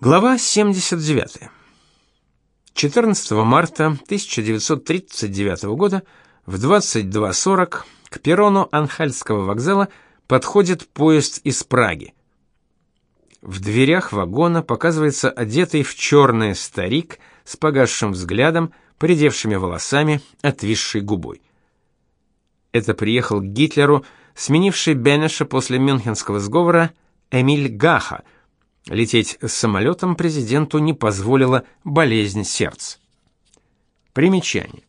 Глава 79. 14 марта 1939 года в 22:40 к перрону Анхальского вокзала подходит поезд из Праги. В дверях вагона показывается одетый в черное старик с погасшим взглядом, поредевшими волосами, отвисшей губой. Это приехал к Гитлеру, сменивший Бенеша после Мюнхенского сговора Эмиль Гаха – Лететь с самолетом президенту не позволила болезнь сердца. Примечание.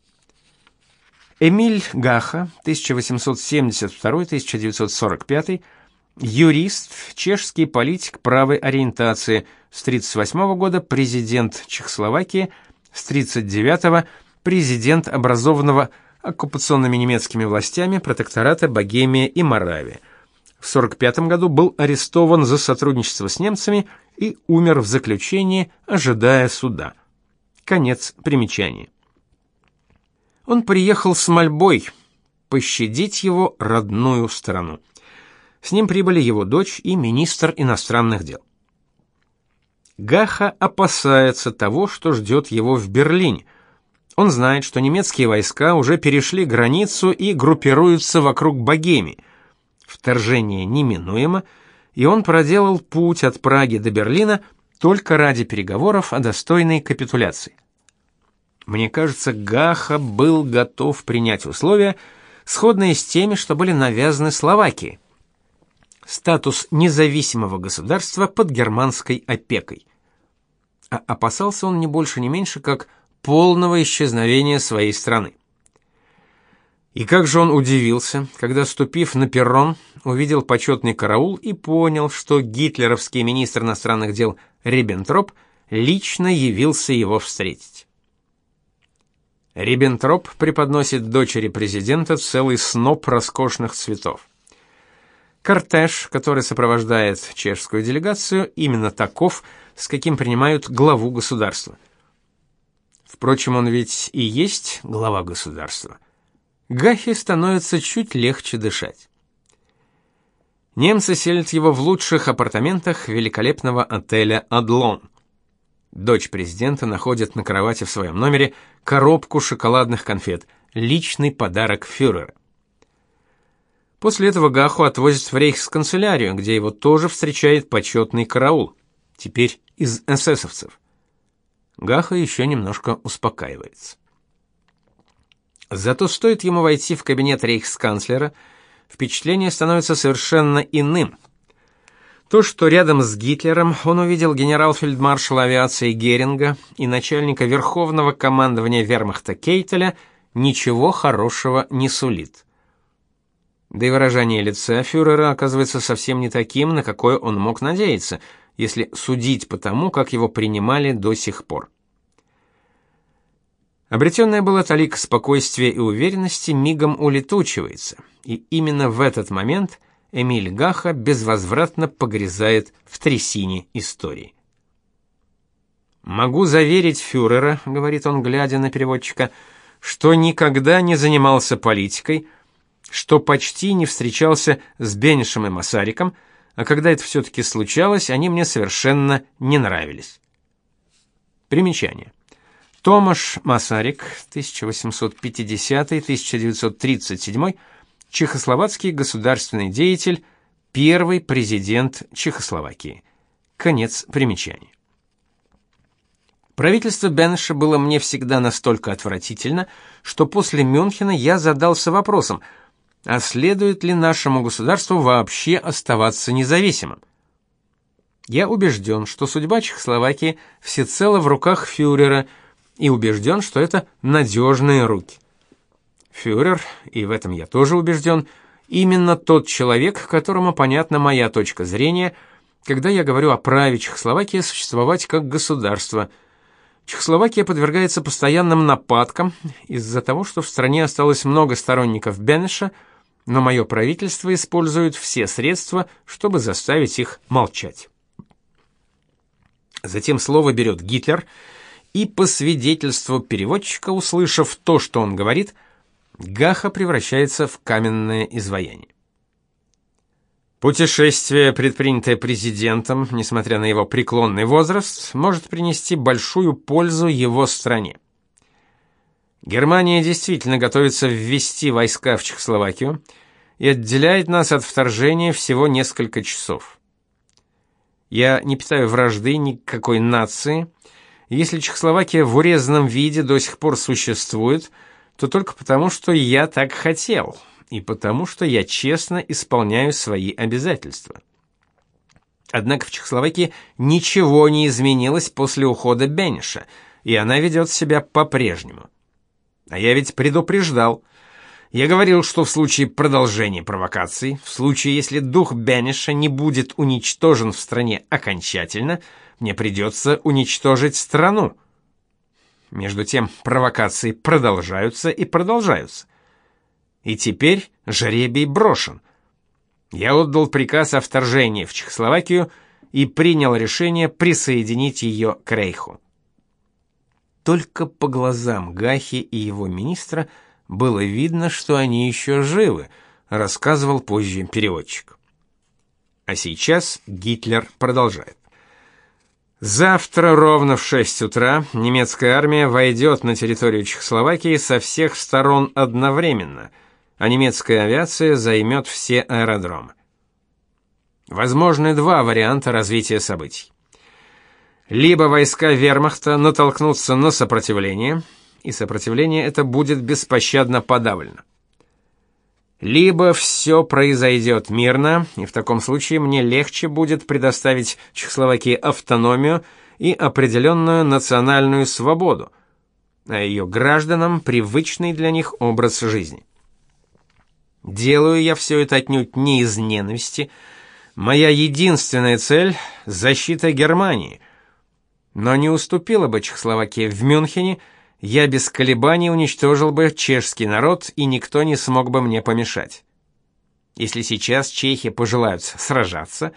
Эмиль Гаха, 1872-1945, юрист, чешский политик правой ориентации, с 38 года президент Чехословакии, с 39 президент образованного оккупационными немецкими властями протектората Богемия и Моравия в 45 году был арестован за сотрудничество с немцами и умер в заключении, ожидая суда. Конец примечания. Он приехал с мольбой пощадить его родную страну. С ним прибыли его дочь и министр иностранных дел. Гаха опасается того, что ждет его в Берлине. Он знает, что немецкие войска уже перешли границу и группируются вокруг Богемии. Вторжение неминуемо, и он проделал путь от Праги до Берлина только ради переговоров о достойной капитуляции. Мне кажется, Гаха был готов принять условия, сходные с теми, что были навязаны Словакии. Статус независимого государства под германской опекой. А опасался он не больше, не меньше, как полного исчезновения своей страны. И как же он удивился, когда, ступив на перрон, увидел почетный караул и понял, что гитлеровский министр иностранных дел Риббентроп лично явился его встретить. Риббентроп преподносит дочери президента целый сноп роскошных цветов. Кортеж, который сопровождает чешскую делегацию, именно таков, с каким принимают главу государства. Впрочем, он ведь и есть глава государства – Гахе становится чуть легче дышать. Немцы селят его в лучших апартаментах великолепного отеля Адлон. Дочь президента находит на кровати в своем номере коробку шоколадных конфет, личный подарок фюрера. После этого Гаху отвозят в рейхсканцелярию, где его тоже встречает почетный караул, теперь из эсэсовцев. Гаха еще немножко успокаивается. Зато стоит ему войти в кабинет рейхсканцлера, впечатление становится совершенно иным. То, что рядом с Гитлером он увидел генерал-фельдмаршала авиации Геринга и начальника Верховного командования Вермахта Кейтеля, ничего хорошего не сулит. Да и выражение лица фюрера оказывается совсем не таким, на какое он мог надеяться, если судить по тому, как его принимали до сих пор. Обретенная была талика спокойствия и уверенности мигом улетучивается, и именно в этот момент Эмиль Гаха безвозвратно погрязает в трясине истории. «Могу заверить фюрера», — говорит он, глядя на переводчика, «что никогда не занимался политикой, что почти не встречался с Бенешем и Масариком, а когда это все-таки случалось, они мне совершенно не нравились». Примечание. Томаш Масарик, 1850-1937, чехословацкий государственный деятель, первый президент Чехословакии. Конец примечания. Правительство Бенеша было мне всегда настолько отвратительно, что после Мюнхена я задался вопросом, а следует ли нашему государству вообще оставаться независимым? Я убежден, что судьба Чехословакии всецело в руках фюрера – и убежден, что это надежные руки. Фюрер, и в этом я тоже убежден, именно тот человек, которому понятна моя точка зрения, когда я говорю о праве Чехословакии существовать как государство. Чехословакия подвергается постоянным нападкам из-за того, что в стране осталось много сторонников Бенеша, но мое правительство использует все средства, чтобы заставить их молчать. Затем слово берет Гитлер – и по свидетельству переводчика, услышав то, что он говорит, Гаха превращается в каменное изваяние. Путешествие, предпринятое президентом, несмотря на его преклонный возраст, может принести большую пользу его стране. Германия действительно готовится ввести войска в Чехословакию и отделяет нас от вторжения всего несколько часов. Я не питаю вражды ни к какой нации. Если Чехословакия в урезанном виде до сих пор существует, то только потому, что я так хотел и потому, что я честно исполняю свои обязательства. Однако в Чехословакии ничего не изменилось после ухода Бениша, и она ведет себя по-прежнему. А я ведь предупреждал. Я говорил, что в случае продолжения провокаций, в случае, если дух Бениша не будет уничтожен в стране окончательно, мне придется уничтожить страну. Между тем провокации продолжаются и продолжаются. И теперь жребий брошен. Я отдал приказ о вторжении в Чехословакию и принял решение присоединить ее к Рейху. Только по глазам Гахи и его министра было видно, что они еще живы, рассказывал позже переводчик. А сейчас Гитлер продолжает. Завтра ровно в 6 утра немецкая армия войдет на территорию Чехословакии со всех сторон одновременно – а немецкая авиация займет все аэродромы. Возможны два варианта развития событий. Либо войска вермахта натолкнутся на сопротивление, и сопротивление это будет беспощадно подавлено. Либо все произойдет мирно, и в таком случае мне легче будет предоставить Чехословакии автономию и определенную национальную свободу, а ее гражданам привычный для них образ жизни. Делаю я все это отнюдь не из ненависти. Моя единственная цель — защита Германии. Но не уступила бы Чехословакия в Мюнхене, я без колебаний уничтожил бы чешский народ, и никто не смог бы мне помешать. Если сейчас чехи пожелают сражаться,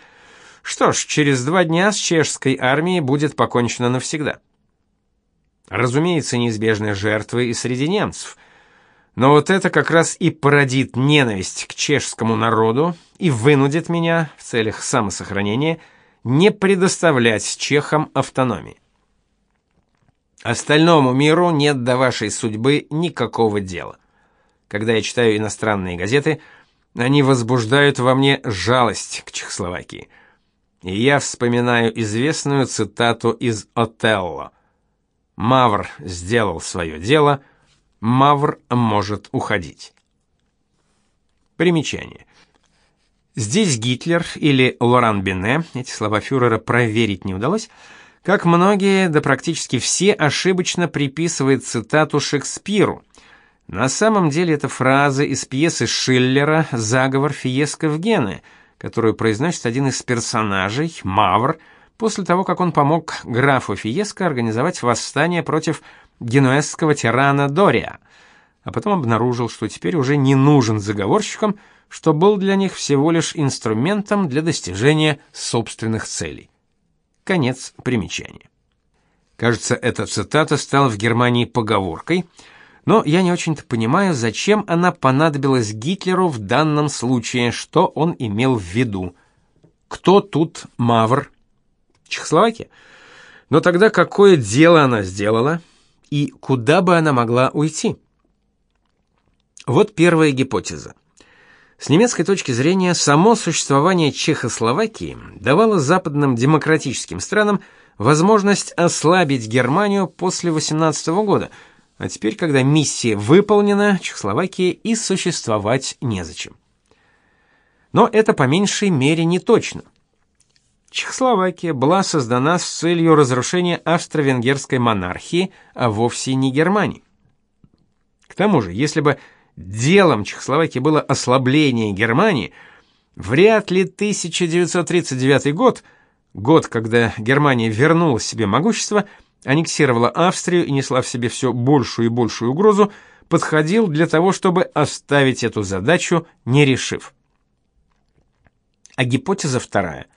что ж, через два дня с чешской армией будет покончено навсегда. Разумеется, неизбежны жертвы и среди немцев — но вот это как раз и породит ненависть к чешскому народу и вынудит меня в целях самосохранения не предоставлять чехам автономии. Остальному миру нет до вашей судьбы никакого дела. Когда я читаю иностранные газеты, они возбуждают во мне жалость к Чехословакии. И я вспоминаю известную цитату из Отелло. Мавр сделал свое дело — Мавр может уходить. Примечание. Здесь Гитлер или Лоран Бене, эти слова фюрера проверить не удалось, как многие, да практически все, ошибочно приписывает цитату Шекспиру. На самом деле это фраза из пьесы Шиллера «Заговор Фиеско в Гене», которую произносит один из персонажей, Мавр, после того, как он помог графу Фиеско организовать восстание против генуэзского тирана Дория, а потом обнаружил, что теперь уже не нужен заговорщикам, что был для них всего лишь инструментом для достижения собственных целей. Конец примечания. Кажется, эта цитата стала в Германии поговоркой, но я не очень-то понимаю, зачем она понадобилась Гитлеру в данном случае, что он имел в виду. Кто тут Мавр? Чехословакия? Но тогда какое дело она сделала? и куда бы она могла уйти? Вот первая гипотеза. С немецкой точки зрения, само существование Чехословакии давало западным демократическим странам возможность ослабить Германию после 18 года, а теперь, когда миссия выполнена, Чехословакии и существовать незачем. Но это по меньшей мере не точно. Чехословакия была создана с целью разрушения австро-венгерской монархии, а вовсе не Германии. К тому же, если бы делом Чехословакии было ослабление Германии, вряд ли 1939 год, год, когда Германия вернула себе могущество, аннексировала Австрию и несла в себе все большую и большую угрозу, подходил для того, чтобы оставить эту задачу, не решив. А гипотеза вторая –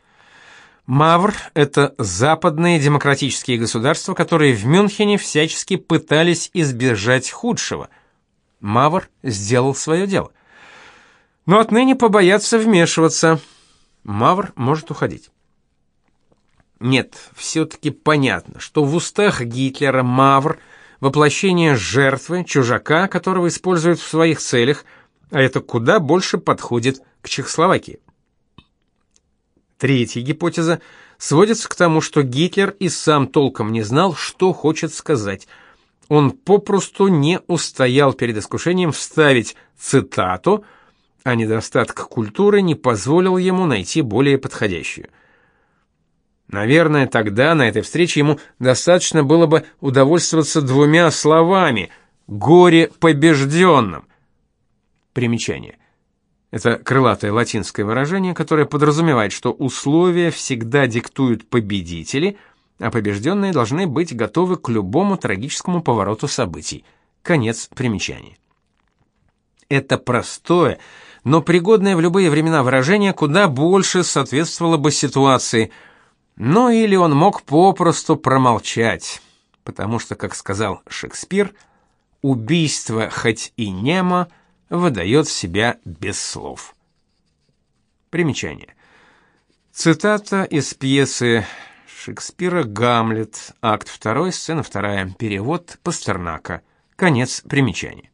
Мавр – это западные демократические государства, которые в Мюнхене всячески пытались избежать худшего. Мавр сделал свое дело. Но отныне побоятся вмешиваться. Мавр может уходить. Нет, все-таки понятно, что в устах Гитлера Мавр – воплощение жертвы, чужака, которого используют в своих целях, а это куда больше подходит к Чехословакии. Третья гипотеза сводится к тому, что Гитлер и сам толком не знал, что хочет сказать. Он попросту не устоял перед искушением вставить цитату, а недостаток культуры не позволил ему найти более подходящую. Наверное, тогда на этой встрече ему достаточно было бы удовольствоваться двумя словами «горе побежденным». Примечание. Это крылатое латинское выражение, которое подразумевает, что условия всегда диктуют победители, а побежденные должны быть готовы к любому трагическому повороту событий. Конец примечания. Это простое, но пригодное в любые времена выражение куда больше соответствовало бы ситуации – ну или он мог попросту промолчать, потому что, как сказал Шекспир, убийство хоть и немо выдает себя без слов. Примечание. Цитата из пьесы Шекспира «Гамлет», акт 2, сцена 2, перевод Пастернака. Конец примечания.